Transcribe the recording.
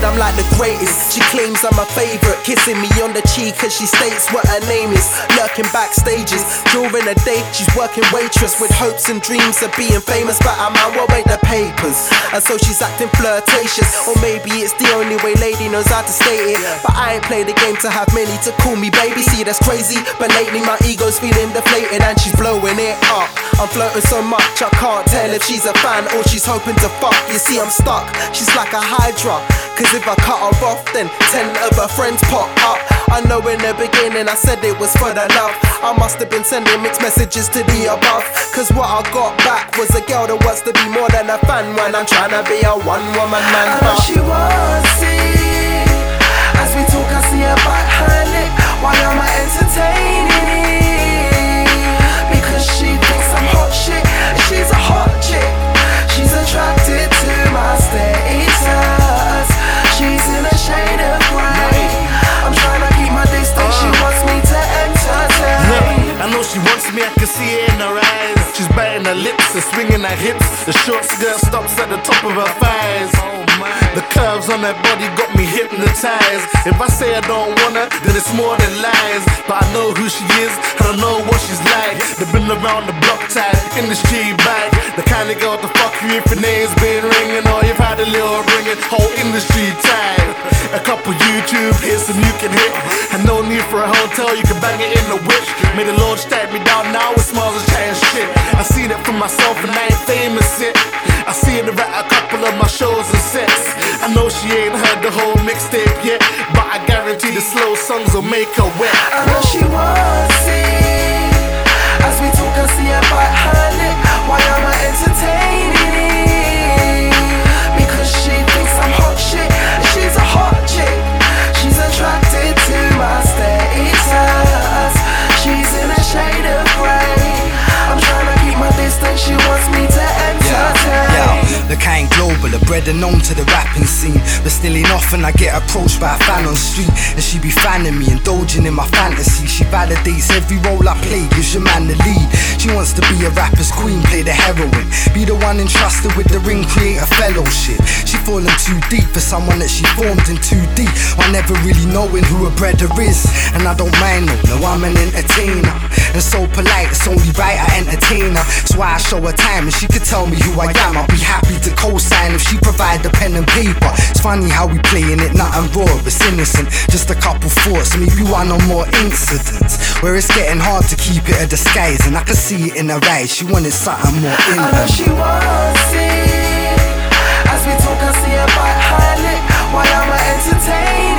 said I'm like the greatest. She claims I'm a favorite, kissing me on the cheek as she states what her name is. Lurking backstages during the day, she's working waitress with hopes and dreams of being famous. But I'm out, wait the papers, and so she's acting flirtatious. Or maybe it's the only way lady knows how to state it. But I ain't played the game to have many to call me baby. See, that's crazy. But lately my ego's feeling deflated and she's blowing it up. I'm flirting so much, I can't tell if she's a fan or she's hoping to fuck. You see, I'm stuck. She's like a hydra. Cause if I cut her off, then ten of her friends pop up. I know in the beginning I said it was for the love. I must have been sending mixed messages to the above. Cause what I got back was a girl that wants to be more than a fan when I'm trying to be a one woman man. I know she wants it. She's biting her lips and swinging her hips. The short skirt stops at the top of her thighs. The curves on that body got me hypnotized. If I say I don't want her, then it's more than lies. But I know who she is, and I know what she's like. They've been around the block type, industry back. The kind of girl to fuck you if your name's been ringing, or you've had a little ringing. Whole industry tight. A couple YouTube hits and you can hit. And no need for a hotel, you can bang it in the whip. May the Lord stack me down now with smiles and shit. I see that for myself and I ain't famous yet. I see it at a couple of my shows and sets. I know she ain't heard the whole mixtape yet, but I guarantee the slow songs will make her wet. I know she wants it. Wants me to entertain. Yeah, the kind global, a bred and known to the rapping scene. But still enough, and I get approached by a fan on street. And she be fanning me, indulging in my fantasy. She validates every role I play, gives your man the lead. She wants to be a rapper's queen, play the heroine. Be the one entrusted with the ring, create a fellowship. She falling too deep for someone that she formed in too deep. While never really knowing who a brother is. And I don't mind, no, no, I'm an entertainer. And so polite, it's only right I entertain her. That's why I show her time, and she could tell me who I am. I'll be happy to co-sign if she provide the pen and paper. It's funny how we playing it, nothing raw, it's innocent. Just a couple thoughts, maybe one or more incidents. Where it's getting hard to keep it a disguise, and I can see it in her eyes. She wanted something more I know intimate. she wants it. As we talk, I see her bite her lip while I'm entertaining